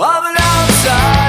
of an outside.